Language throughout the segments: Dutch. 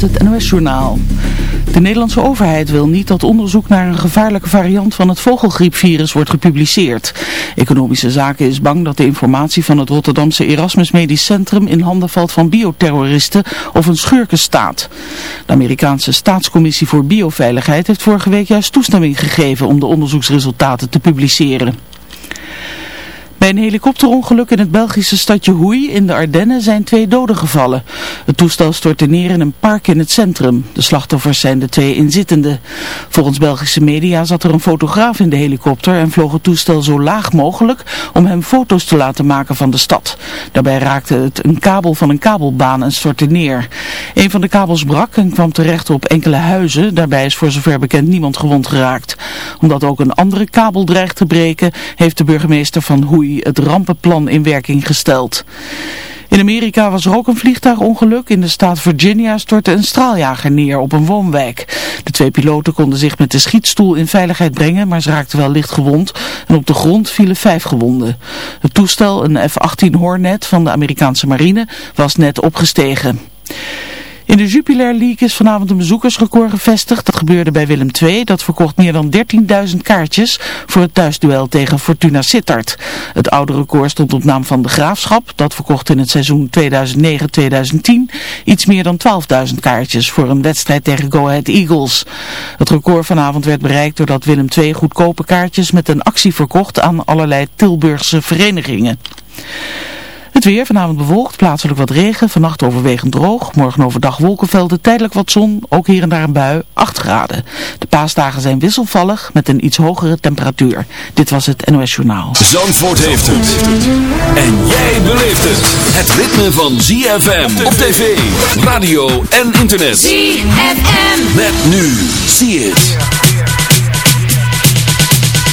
Het NOS-journaal. De Nederlandse overheid wil niet dat onderzoek naar een gevaarlijke variant van het vogelgriepvirus wordt gepubliceerd. Economische Zaken is bang dat de informatie van het Rotterdamse Erasmus Medisch Centrum in handen valt van bioterroristen of een schurkenstaat. De Amerikaanse Staatscommissie voor Bioveiligheid heeft vorige week juist toestemming gegeven om de onderzoeksresultaten te publiceren. Bij een helikopterongeluk in het Belgische stadje Hoei in de Ardennen zijn twee doden gevallen. Het toestel stortte neer in een park in het centrum. De slachtoffers zijn de twee inzittenden. Volgens Belgische media zat er een fotograaf in de helikopter en vloog het toestel zo laag mogelijk om hem foto's te laten maken van de stad. Daarbij raakte het een kabel van een kabelbaan en stortte neer. Een van de kabels brak en kwam terecht op enkele huizen. Daarbij is voor zover bekend niemand gewond geraakt. Omdat ook een andere kabel dreigt te breken, heeft de burgemeester van Hoei het rampenplan in werking gesteld. In Amerika was er ook een vliegtuigongeluk. In de staat Virginia stortte een straaljager neer op een woonwijk. De twee piloten konden zich met de schietstoel in veiligheid brengen, maar ze raakten wel licht gewond. En op de grond vielen vijf gewonden. Het toestel, een F-18 Hornet van de Amerikaanse marine, was net opgestegen. In de Jupiler League is vanavond een bezoekersrecord gevestigd. Dat gebeurde bij Willem II. Dat verkocht meer dan 13.000 kaartjes voor het thuisduel tegen Fortuna Sittard. Het oude record stond op naam van de Graafschap. Dat verkocht in het seizoen 2009-2010 iets meer dan 12.000 kaartjes voor een wedstrijd tegen Go Ahead Eagles. Het record vanavond werd bereikt doordat Willem II goedkope kaartjes met een actie verkocht aan allerlei Tilburgse verenigingen. Het weer vanavond bewolkt, plaatselijk wat regen, vannacht overwegend droog. Morgen overdag wolkenvelden, tijdelijk wat zon, ook hier en daar een bui, 8 graden. De paasdagen zijn wisselvallig met een iets hogere temperatuur. Dit was het NOS Journaal. Zandvoort heeft het. En jij beleeft het. Het ritme van ZFM op tv, radio en internet. ZFM. Met nu, zie het.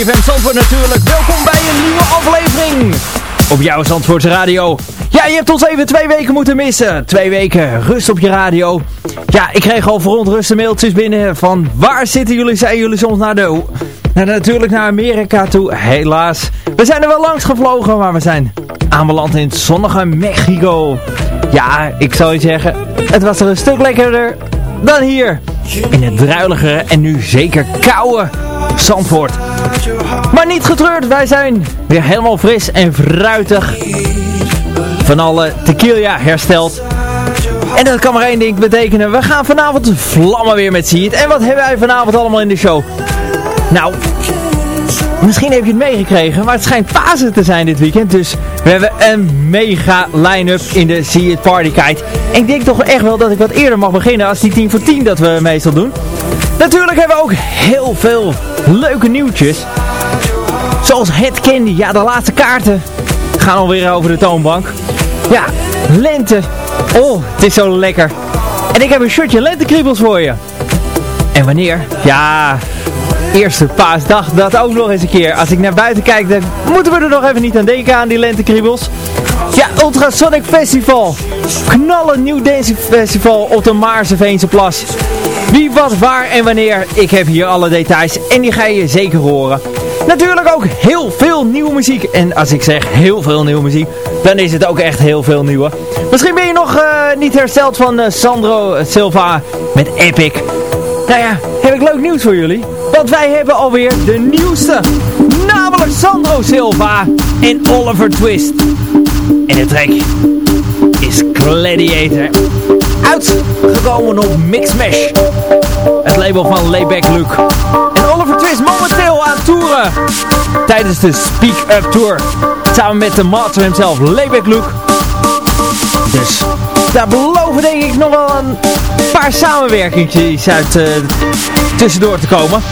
CFM Zandvoort natuurlijk, welkom bij een nieuwe aflevering op jouw Zandvoortse radio. Ja, je hebt ons even twee weken moeten missen. Twee weken rust op je radio. Ja, ik kreeg al verontruste mailtjes binnen van waar zitten jullie, zijn jullie soms naar de... Natuurlijk naar Amerika toe, helaas. We zijn er wel langs gevlogen, maar we zijn aanbeland in het zonnige Mexico. Ja, ik zou je zeggen, het was er een stuk lekkerder dan hier. In het druiligere en nu zeker koude Zandvoort. Maar niet getreurd, wij zijn weer helemaal fris en fruitig. Van alle tequila hersteld. En dat kan maar één ding betekenen. We gaan vanavond vlammen weer met Seed. En wat hebben wij vanavond allemaal in de show? Nou, misschien heb je het meegekregen, maar het schijnt Pasen te zijn dit weekend. Dus we hebben een mega line-up in de See It Party Kite. Ik denk toch echt wel dat ik wat eerder mag beginnen als die 10 voor 10 dat we meestal doen. Natuurlijk hebben we ook heel veel leuke nieuwtjes. Zoals het candy. Ja, de laatste kaarten gaan alweer over de toonbank. Ja, lente. Oh, het is zo lekker. En ik heb een shirtje lentekriebels voor je. En wanneer? Ja, eerste paasdag, dat ook nog eens een keer. Als ik naar buiten kijk, dan moeten we er nog even niet aan denken aan die lentekriebels. Ja, Ultrasonic Festival. Knallen nieuw dance festival op de Maarseveense Plas. Wie, wat, waar en wanneer. Ik heb hier alle details en die ga je zeker horen. Natuurlijk ook heel veel nieuwe muziek. En als ik zeg heel veel nieuwe muziek, dan is het ook echt heel veel nieuwe. Misschien ben je nog uh, niet hersteld van uh, Sandro Silva met Epic. Nou ja, heb ik leuk nieuws voor jullie. Want wij hebben alweer de nieuwste. Namelijk Sandro Silva en Oliver Twist. En de track is Gladiator. Uitgekomen op Mixmash. Het label van Layback Luke. En Oliver Twist momenteel aan toeren. Tijdens de Speak Up Tour. Samen met de master himself, Layback Luke. Dus daar beloven denk ik nog wel een paar samenwerkingjes uit uh, tussendoor te komen.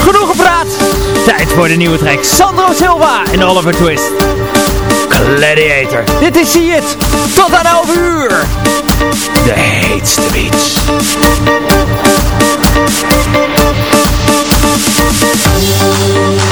Genoeg gepraat. Tijd voor de nieuwe track. Sandro Silva en Oliver Twist. Gladiator. Dit is See. Tot aan 11 uur. de heetste beats. MUZIEK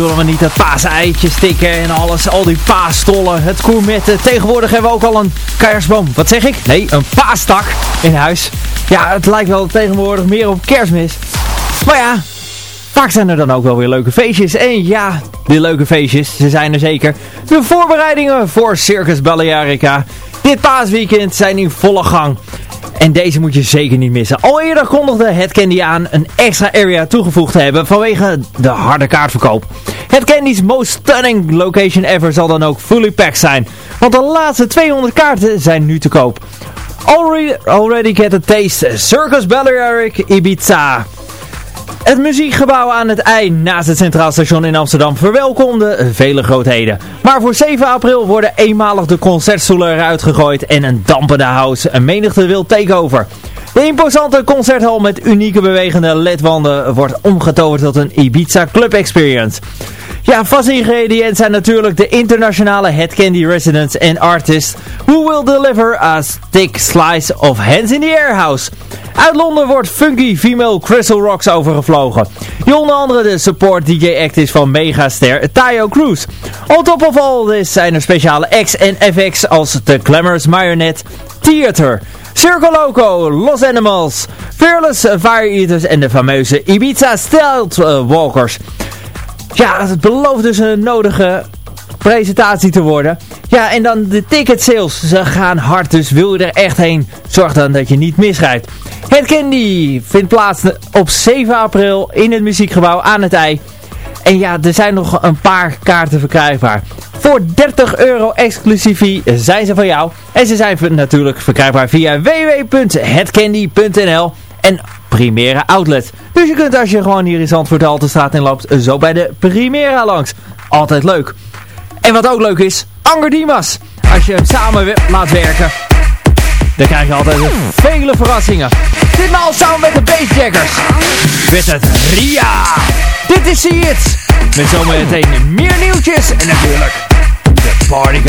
bedoelen we niet dat paaseitjes stikken en alles. Al die paasstollen, het gourmetten. Tegenwoordig hebben we ook al een kaarsboom. Wat zeg ik? Nee, een paastak in huis. Ja, het lijkt wel tegenwoordig meer op kerstmis. Maar ja, vaak zijn er dan ook wel weer leuke feestjes. En ja, die leuke feestjes, ze zijn er zeker. De voorbereidingen voor Circus Balearica. Dit paasweekend zijn in volle gang. En deze moet je zeker niet missen. Al eerder kondigde het Candy aan een extra area toegevoegd te hebben vanwege de harde kaartverkoop. Het Candy's most stunning location ever zal dan ook fully packed zijn. Want de laatste 200 kaarten zijn nu te koop. Already, already get a taste. Circus Balearic Ibiza. Het muziekgebouw aan het ei naast het Centraal Station in Amsterdam verwelkomde vele grootheden. Maar voor 7 april worden eenmalig de concertstoelen eruit gegooid en een dampende house een menigte wil takeover. De imposante concerthal met unieke bewegende ledwanden wordt omgetoverd tot een Ibiza Club Experience. Ja, vast ingrediënt zijn natuurlijk de internationale Head Candy residents en artists who will deliver a thick slice of Hands in the Air House. Uit Londen wordt funky female Crystal Rocks overgevlogen. Die onder andere de support DJ act is van megaster Tayo Cruz. On top of all this zijn er speciale acts en FX als de Glamorous Marionette Theater. Circle Loco, Los Animals, Fearless Fire Eaters en de fameuze Ibiza Stealth Walkers. Ja, het belooft dus een nodige presentatie te worden. Ja, en dan de ticket sales. Ze gaan hard, dus wil je er echt heen, zorg dan dat je niet misrijdt. Het Candy vindt plaats op 7 april in het muziekgebouw aan het ei. En ja, er zijn nog een paar kaarten verkrijgbaar. Voor 30 euro exclusief zijn ze van jou. En ze zijn natuurlijk verkrijgbaar via www.hetcandy.nl en Primera Outlet. Dus je kunt als je gewoon hier in Zandvoort de Altenstraat in loopt, zo bij de Primera langs. Altijd leuk. En wat ook leuk is, Anger Dimas. Als je hem samen laat werken, dan krijg je altijd vele verrassingen. Ditmaal samen met de Bassjackers. Met het Ria. Dit is See It. Met zometeen meer nieuwtjes en natuurlijk de Party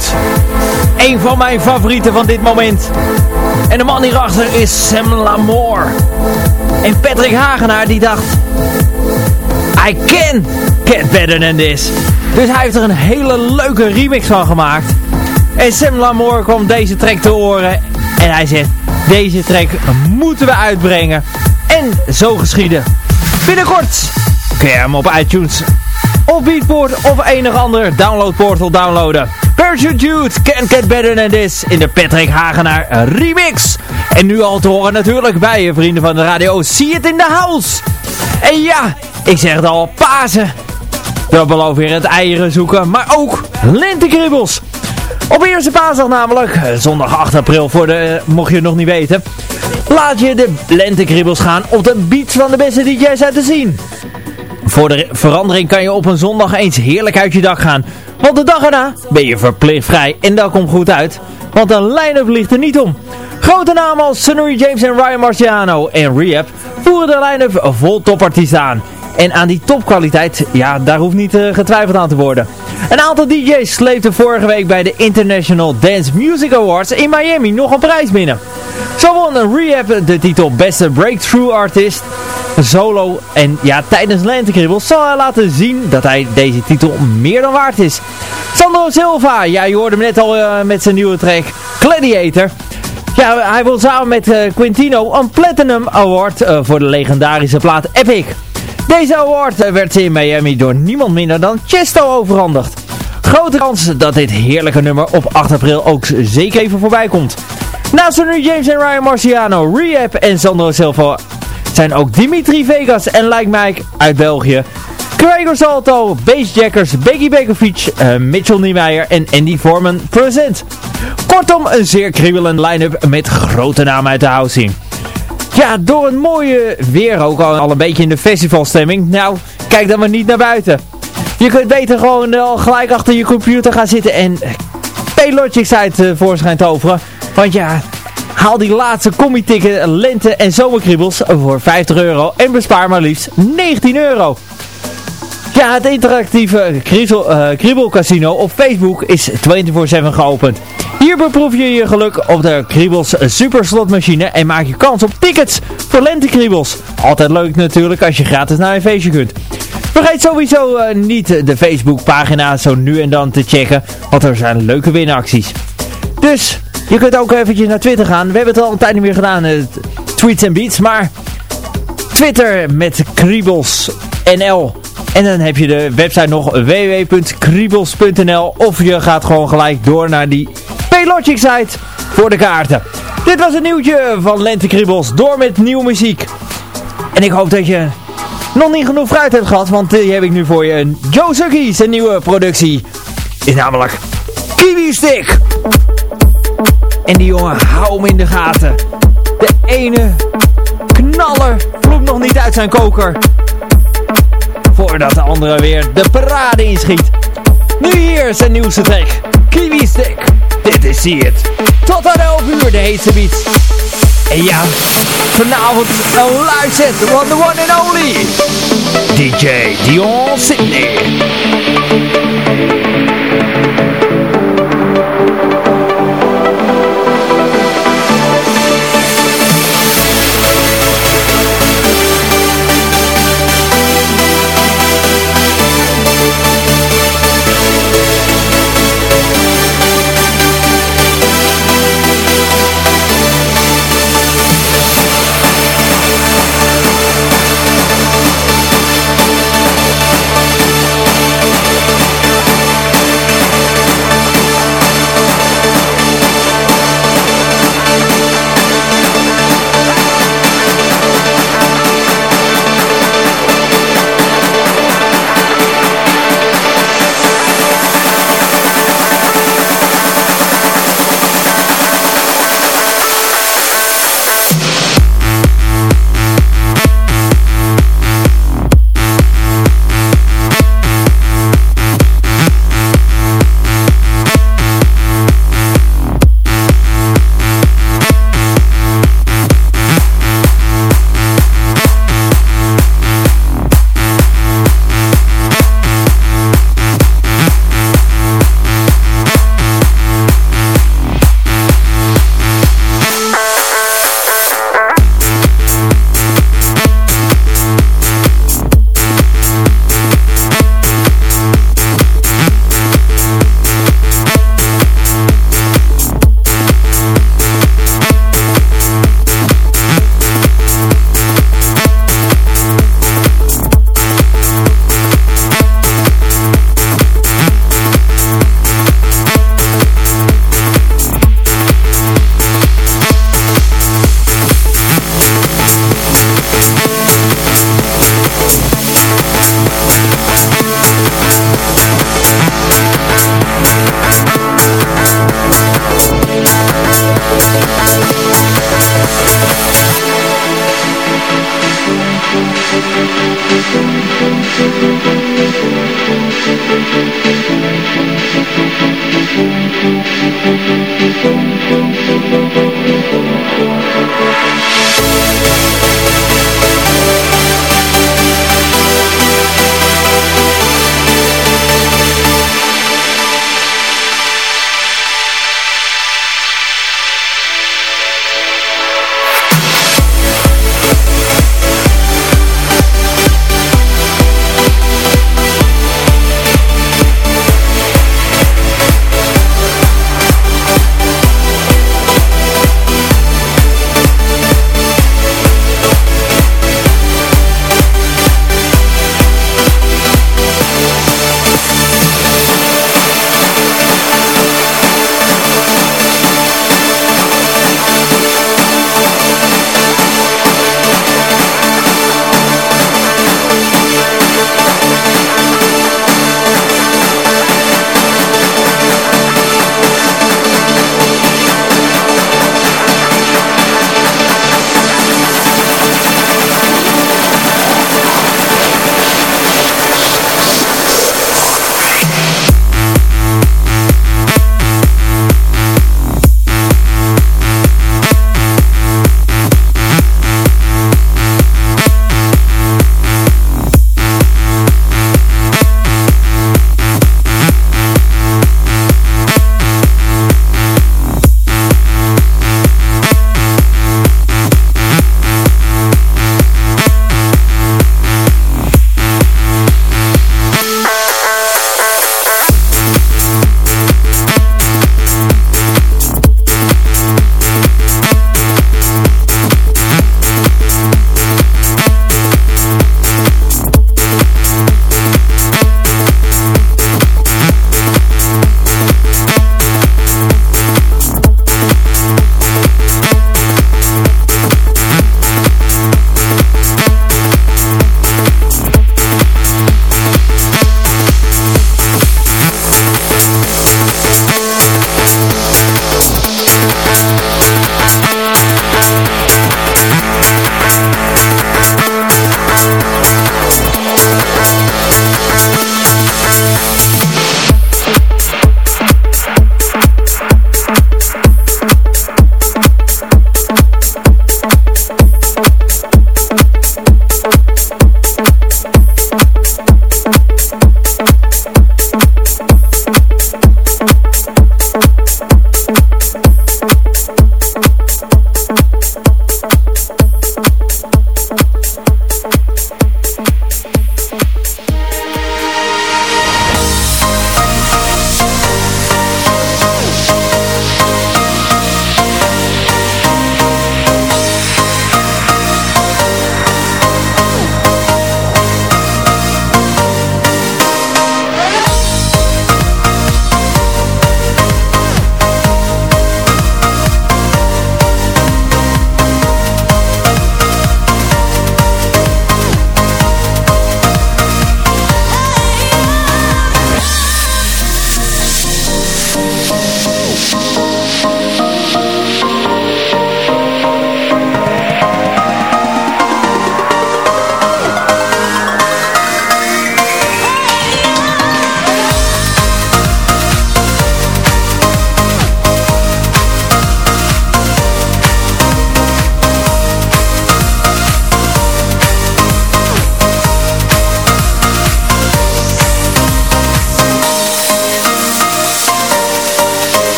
Guide. van mijn favorieten van dit moment. En de man hierachter is Sam Lamour. En Patrick Hagenaar die dacht... I can get better than this. Dus hij heeft er een hele leuke remix van gemaakt. En Sam Lamour kwam deze track te horen. En hij zegt, deze track moeten we uitbrengen. En zo geschieden. Binnenkort kun je hem op iTunes of Beatport of enig ander downloadportal downloaden. Parachute Jude, Can't Get Better Than This in de Patrick Hagenaar remix. En nu al te horen natuurlijk bij je vrienden van de radio. See it in the house. En ja, ik zeg het al, Pasen. We beloven weer het eieren zoeken, maar ook lentekribbels. Op eerste paasdag namelijk, zondag 8 april, voor de, mocht je het nog niet weten. Laat je de lentekribbels gaan op de beats van de beste DJ's uit te zien. Voor de verandering kan je op een zondag eens heerlijk uit je dak gaan. Want de dag erna ben je verplicht vrij en dat komt goed uit. Want een line-up ligt er niet om. Grote namen als Sunny James en Ryan Marciano en Rehab voeren de line-up vol topartiesten aan. En aan die topkwaliteit, ja, daar hoeft niet uh, getwijfeld aan te worden. Een aantal DJ's sleepten vorige week bij de International Dance Music Awards in Miami nog een prijs binnen. Zo won Rehab de titel Beste Breakthrough Artist solo. En ja, tijdens Lentekribbels zal hij laten zien dat hij deze titel meer dan waard is. Sandro Silva, ja je hoorde hem net al uh, met zijn nieuwe track Gladiator. Ja, hij wil samen met uh, Quintino een Platinum Award voor de legendarische plaat Epic. Deze award werd in Miami door niemand minder dan Chesto overhandigd. Grote kans dat dit heerlijke nummer op 8 april ook zeker even voorbij komt. Naast nu James en Ryan Marciano, Rehab en Sandro Silva zijn ook Dimitri Vegas en Like Mike uit België. Gregor Salto, Bassjackers, Becky Bekovic, uh, Mitchell Niemeyer en Andy Foreman present. Kortom, een zeer kriebelend line-up met grote namen uit de housing. Ja, door een mooie weer ook al, een beetje in de festivalstemming. Nou, kijk dan maar niet naar buiten. Je kunt beter gewoon al gelijk achter je computer gaan zitten en P-Logics uit uh, voorschijn toveren. Want ja, haal die laatste combi-ticket lente- en zomerkriebels voor 50 euro en bespaar maar liefst 19 euro. Ja, het interactieve kriebel, uh, kriebelcasino op Facebook is 24-7 geopend. Hier beproef je je geluk op de Kriebels superslotmachine en maak je kans op tickets voor lentekriebels. Altijd leuk natuurlijk als je gratis naar een feestje kunt. Vergeet sowieso uh, niet de Facebookpagina zo nu en dan te checken, want er zijn leuke winacties. Dus, je kunt ook eventjes naar Twitter gaan. We hebben het al een tijd niet meer gedaan, uh, tweets en beats, maar Twitter met Kriebels NL. En dan heb je de website nog www.kriebels.nl of je gaat gewoon gelijk door naar die Paylogic site voor de kaarten. Dit was een nieuwtje van Lente Kriebels, door met nieuwe muziek. En ik hoop dat je nog niet genoeg fruit hebt gehad, want die heb ik nu voor je. Joe Suki, zijn nieuwe productie, is namelijk Kiwi Stick. En die jongen, hou hem in de gaten. De ene knaller vloept nog niet uit zijn koker. Voordat de andere weer de parade inschiet. Nu hier zijn nieuwste track. Kiwi Stick. Dit is See It. Tot aan 11 uur de heetste beats. En ja, vanavond een live set van the one and only DJ Dion Sydney.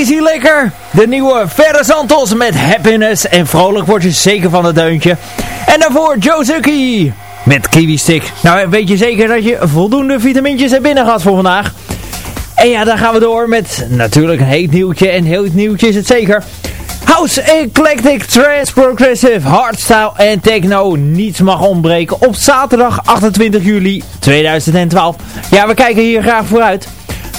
Is hier lekker? De nieuwe Verre Santos met Happiness. En vrolijk word je zeker van het deuntje. En daarvoor Joe met Kiwi Stick. Nou, weet je zeker dat je voldoende vitamintjes hebt binnen gehad voor vandaag? En ja, dan gaan we door met natuurlijk een heet nieuwtje. En heel nieuwtje is het zeker. House Eclectic Trance Progressive Hardstyle en Techno. Niets mag ontbreken op zaterdag 28 juli 2012. Ja, we kijken hier graag vooruit.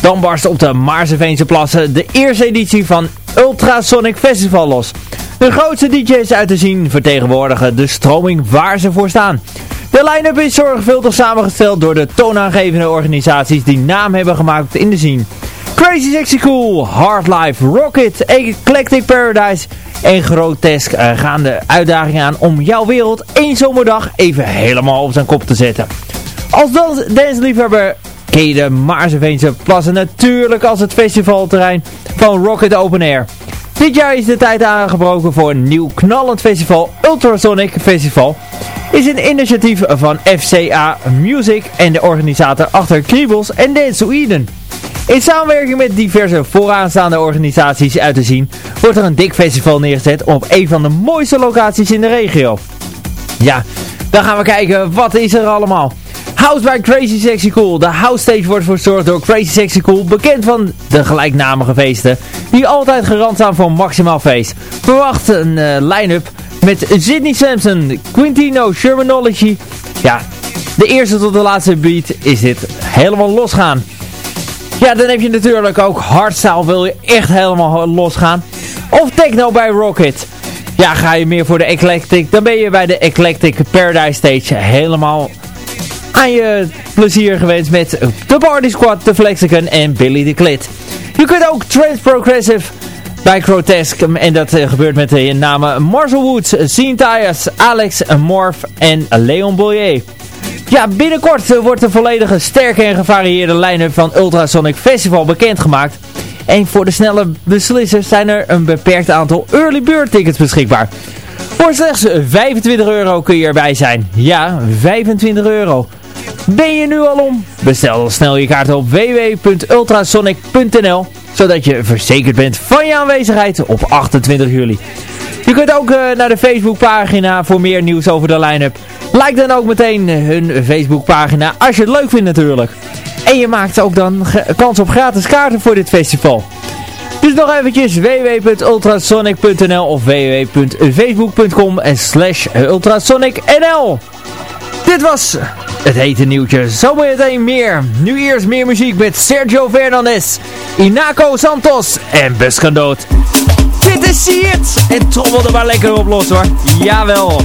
Dan barst op de Maarseveense plassen de eerste editie van Ultrasonic Festival los. De grootste DJ's uit te zien vertegenwoordigen de stroming waar ze voor staan. De line-up is zorgvuldig samengesteld door de toonaangevende organisaties die naam hebben gemaakt in de scene. Crazy Sexy Cool, Hard Life, Rocket, Eclectic Paradise en Grotesk uh, gaan de uitdaging aan om jouw wereld één zomerdag even helemaal op zijn kop te zetten. Als dansliefhebber ken je de Maarseveense plassen natuurlijk als het festivalterrein van Rocket Open Air. Dit jaar is de tijd aangebroken voor een nieuw knallend festival, Ultrasonic Festival. Is een initiatief van FCA Music en de organisator achter Kriebels en Dance. In samenwerking met diverse vooraanstaande organisaties uit te zien, wordt er een dik festival neergezet op een van de mooiste locaties in de regio. Ja, dan gaan we kijken wat is er allemaal. House by Crazy Sexy Cool. De house stage wordt verzorgd door Crazy Sexy Cool, bekend van de gelijknamige feesten, die altijd garant staan voor maximaal feest. Verwacht een uh, line-up met Sidney Sampson, Quintino, Shermanology. Ja, de eerste tot de laatste beat is dit helemaal losgaan. Ja, dan heb je natuurlijk ook hardstyle, wil je echt helemaal losgaan. Of techno bij Rocket. Ja, ga je meer voor de Eclectic, dan ben je bij de Eclectic Paradise Stage helemaal aan je plezier gewenst met The Party Squad, The Flexicon en Billy the Clit. Je kunt ook Trans Progressive bij Grotesque en dat uh, gebeurt met de namen Marshall Woods, Sean Alex Morph en Leon Bollier. Ja, binnenkort wordt de volledige sterke en gevarieerde line-up van Ultrasonic Festival bekendgemaakt. En voor de snelle beslissers zijn er een beperkt aantal early bird tickets beschikbaar. Voor slechts 25 euro kun je erbij zijn. Ja, 25 euro. Ben je nu al om? Bestel dan snel je kaart op www.ultrasonic.nl Zodat je verzekerd bent van je aanwezigheid op 28 juli. Je kunt ook uh, naar de Facebookpagina voor meer nieuws over de line-up. Like dan ook meteen hun Facebookpagina als je het leuk vindt natuurlijk. En je maakt ook dan kans op gratis kaarten voor dit festival. Dus nog eventjes www.ultrasonic.nl of www.facebook.com en slash ultrasonicnl. Dit was het hete nieuwtje. Zometeen meer. Nu eerst meer muziek met Sergio Fernandez, Inaco Santos en Buskandoot. Dit is See It. En trommel er maar lekker op los hoor. Jawel.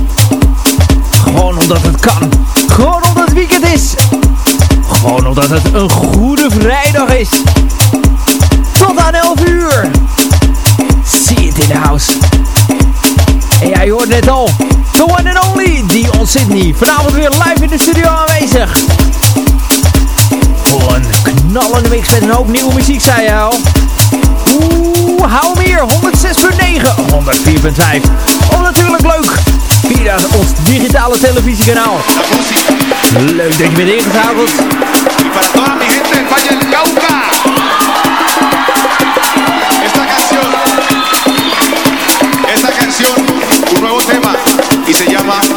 Gewoon omdat het kan. Gewoon omdat het weekend is. Gewoon omdat het een goede vrijdag is. Tot aan 11 uur. See in the house. En jij hoort net al. The one and only Sydney. Vanavond weer live in de studio aanwezig. Voor een knallende mix met een hoop nieuwe muziek, zei je al. Oeh, hou hier. 106.9, 104.5. Oh, natuurlijk leuk. Via ons digitale televisiekanaal. Leuk dat je bent ingeschakeld. Y para toda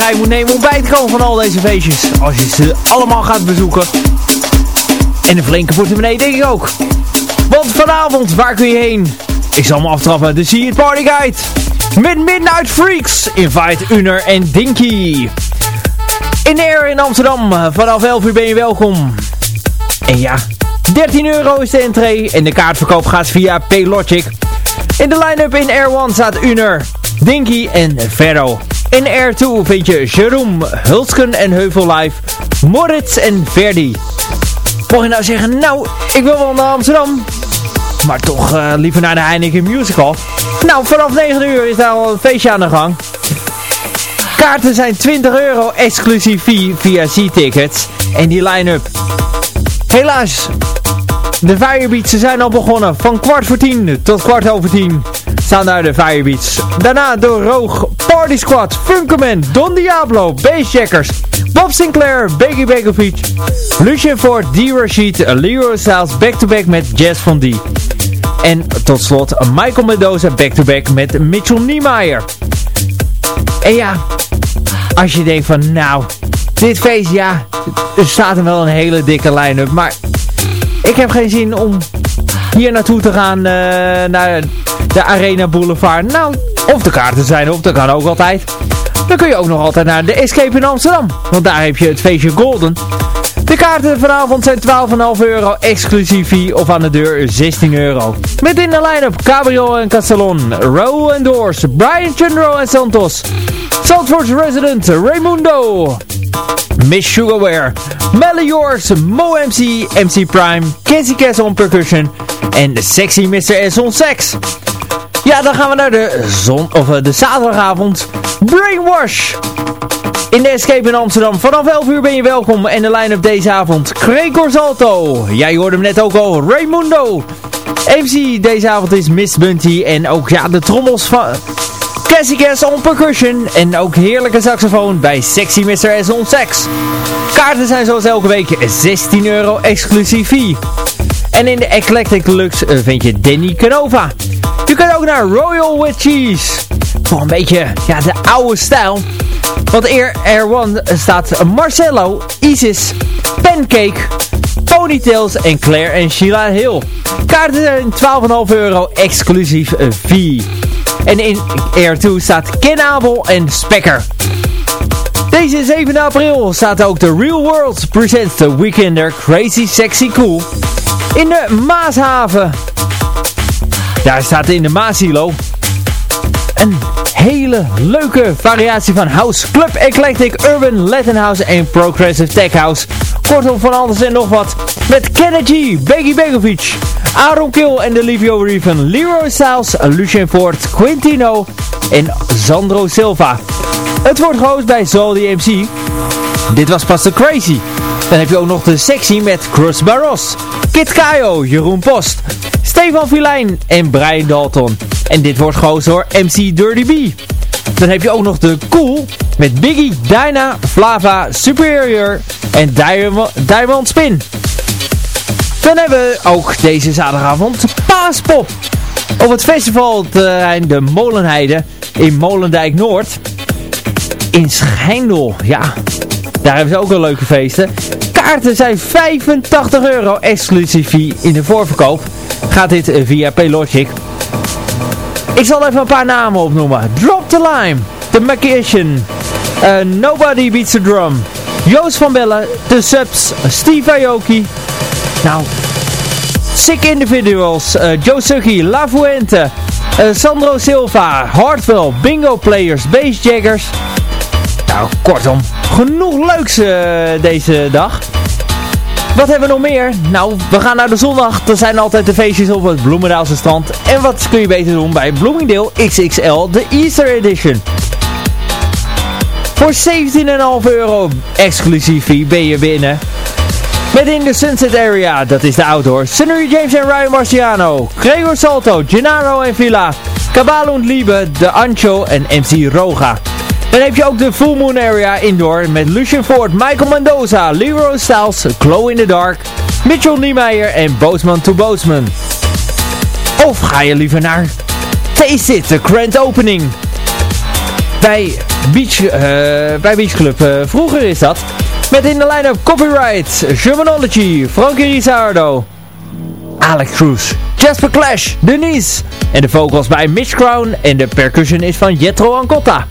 vrij moet nemen om bij te komen van al deze feestjes. Als je ze allemaal gaat bezoeken. En een flinke portemonnee denk ik ook. Want vanavond, waar kun je heen? Ik zal me aftrappen, de See It Party Guide. Met Midnight Freaks, Invite Uner en Dinky. In Air in Amsterdam, vanaf 11 uur ben je welkom. En ja, 13 euro is de entree en de kaartverkoop gaat via Paylogic. In de line-up in Air 1 staat Uner, Dinky en Ferro. In Air 2 vind je Jeroen, Hulsken en Heuvel Live, Moritz en Verdi. Mocht je nou zeggen, nou, ik wil wel naar Amsterdam, maar toch uh, liever naar de Heineken Musical. Nou, vanaf 9 uur is daar al een feestje aan de gang. Kaarten zijn 20 euro exclusief via C-tickets en die line-up. Helaas, de Firebeats zijn al begonnen. Van kwart voor tien tot kwart over tien staan daar de Firebeats. Daarna door Roog, Party Squad, Funkerman, Don Diablo, Bassjackers, Bob Sinclair, Becky Begovic, Lucien Ford, D. Rashid, Leroy Styles back-to-back met Jazz van D. En tot slot Michael Mendoza back-to-back met Mitchell Niemeyer. En ja, als je denkt van nou, dit feest ja, er staat er wel een hele dikke line-up. Maar ik heb geen zin om hier naartoe te gaan uh, naar de Arena Boulevard. Nou, of de kaarten zijn op, dat kan ook altijd. Dan kun je ook nog altijd naar de Escape in Amsterdam. Want daar heb je het feestje Golden. De kaarten vanavond zijn 12,5 euro exclusief of aan de deur 16 euro. Met in de line-up Cabrio en Castellon, Row and Doors, Brian Chandro en Santos, Saltford's resident Raimundo, Miss Sugarware, Yours, Mo MC, MC Prime, Cassie Cass on percussion en de sexy Mr. S on sex. Ja, dan gaan we naar de zon, of de zaterdagavond. Brainwash! In de Escape in Amsterdam. Vanaf 11 uur ben je welkom. En de line-up deze avond. Gregor Salto. Jij hoorde hem net ook al. Raimundo. MC deze avond is Miss Bunty. En ook ja, de trommels van... Cassie Cass on percussion. En ook heerlijke saxofoon bij Sexy Mr. S on Sex. Kaarten zijn zoals elke week 16 euro exclusief fee. En in de Eclectic Deluxe eh, vind je Danny Canova. Je kunt ook naar Royal with Cheese. Een beetje ja, de oude stijl. Want Air, Air One staat Marcello, Isis, Pancake, Ponytails en Claire en Sheila Hill. Kaarten zijn 12,5 euro exclusief fee. En in Air 2 staat Ken Abel en Spekker. Deze 7 april staat ook The Real World Presents The Weekender Crazy Sexy Cool in de Maashaven. Daar staat in de Maasilo een hele leuke variatie van House Club Eclectic Urban Latin House en Progressive Tech House. Kortom van alles en nog wat. Met Kennedy, Beggy Begovic, Aaron Kill en Delivio Reven, Leroy Styles, Lucien Ford, Quintino en Sandro Silva. Het wordt gehost bij Zoldy MC. Dit was pas de Crazy. Dan heb je ook nog de sectie met Chris Barros, Kit Kayo, Jeroen Post, Stefan Filijn en Brian Dalton. En dit wordt gehost door MC Dirty B. Dan heb je ook nog de Cool met Biggie, Dyna, Flava, Superior en Diamond, Diamond Spin. Dan hebben we ook deze zaterdagavond Paaspop. Op het festivalterrein de Molenheide in Molendijk Noord. In Schijndel, ja. Daar hebben ze ook wel leuke feesten. Kaarten zijn 85 euro exclusief in de voorverkoop. Gaat dit via Paylogic. Ik zal even een paar namen opnoemen. Drop the Lime, The Magician, uh, Nobody Beats the Drum, Joost van Bellen, The Subs, Steve Aoki. Nou, Sick Individuals, uh, Joe Suggy, La Fuente, Sandro Silva, Hardwell, Bingo Players, Bassjaggers. Nou, kortom, genoeg leuks deze dag. Wat hebben we nog meer? Nou, we gaan naar de zondag. Er zijn altijd de feestjes op het Bloemendaalse strand. En wat kun je beter doen bij Bloomingdale XXL, de Easter Edition. Voor 17,5 euro exclusief ben je binnen. Met in de Sunset Area, dat is de outdoor, Sunny James en Ryan Marciano, Gregor Salto, Gennaro en Villa, Cabalo Liebe, De Ancho en MC Roga. Dan heb je ook de Full Moon Area Indoor met Lucian Ford, Michael Mendoza, Leroy Styles, Glow in the Dark, Mitchell Niemeyer en Boosman to Boosman. Of ga je liever naar Taste It, de grand opening. Bij Beach, uh, bij Beach Club, uh, vroeger is dat. Met in de line-up Copyright, Germanology, Frankie Rizardo, Alex Cruz, Jasper Clash, Denise. En de vocals bij Mitch Crown en de percussion is van Jetro Ancotta.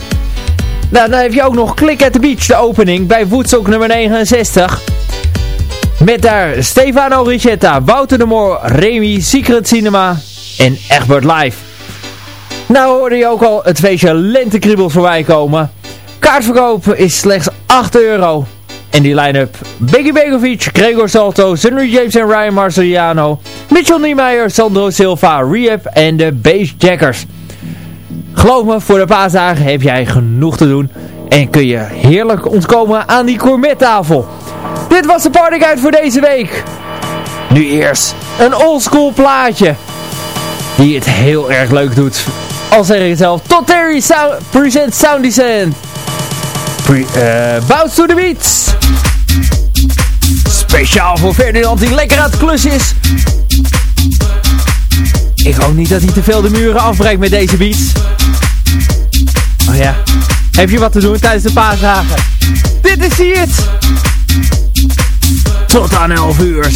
Nou, dan heb je ook nog Click at the Beach, de opening bij Woodstock nummer 69. Met daar Stefano Ricetta, Wouter de Moor, Remy, Secret Cinema en Egbert Live. Nou hoorde je ook al het feestje Lentekribbels voorbij komen. Kaartverkoop is slechts 8 euro. En die line-up Biggie Begovic, Gregor Salto, Sunny James en Ryan Marciano, Mitchell Niemeyer, Sandro Silva, Rehab en de Bassjackers. Geloof me, voor de paasdagen heb jij genoeg te doen en kun je heerlijk ontkomen aan die gourmettafel. Dit was de partyguide voor deze week. Nu eerst een oldschool plaatje die het heel erg leuk doet. Al zeg ik zelf, tot Terry Sound, present Sound Descent. Pre, uh, bounce to the beats. Speciaal voor Ferdinand die lekker aan het klus is. Ik hoop niet dat hij te veel de muren afbreekt met deze beats. Oh ja, heb je wat te doen tijdens de paasdagen? Dit is het. Tot aan 11 uur.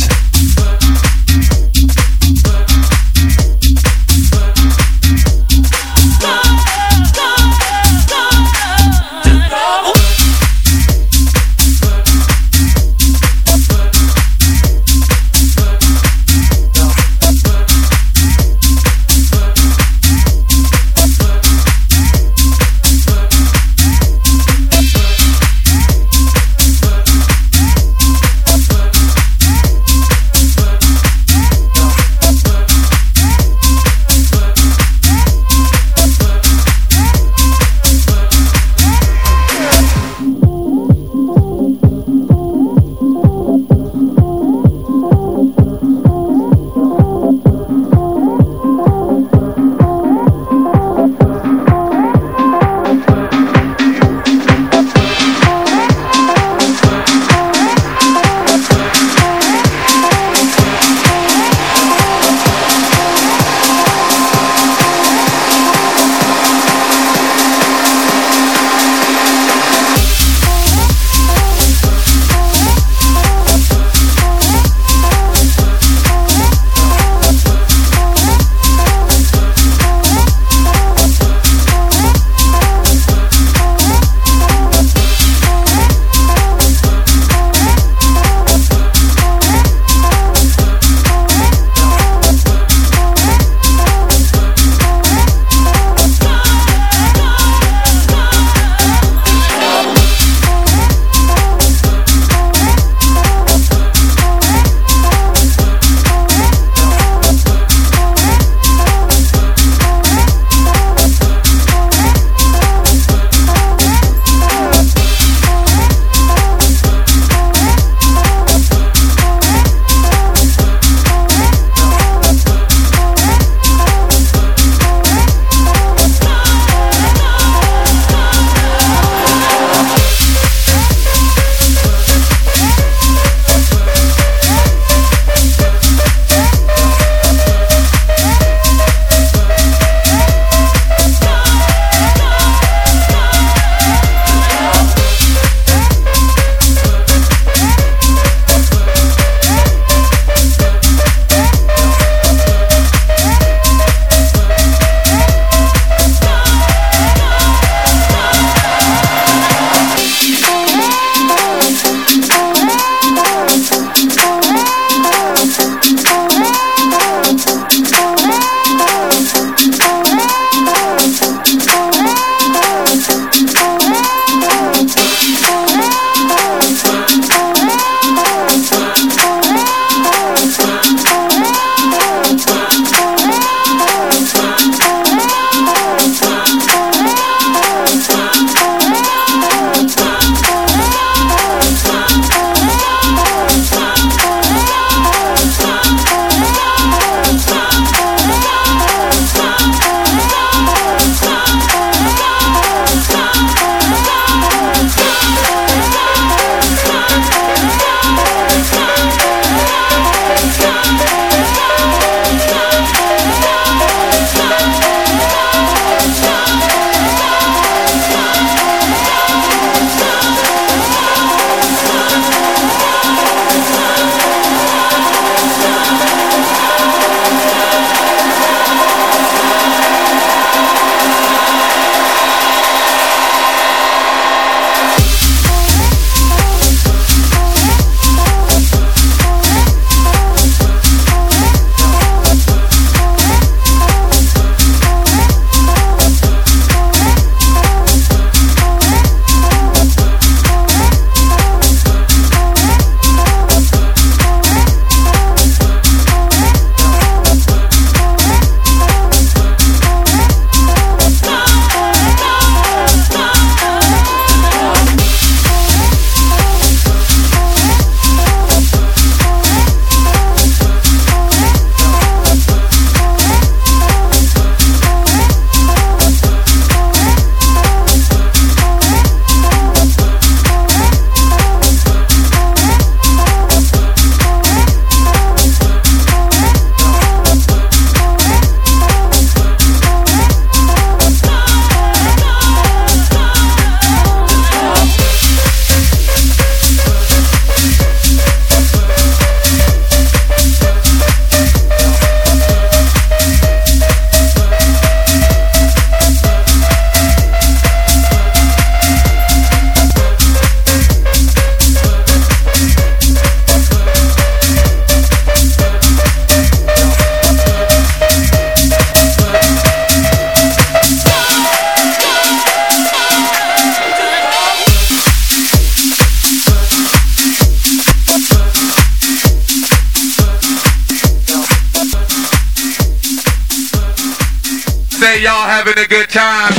A good time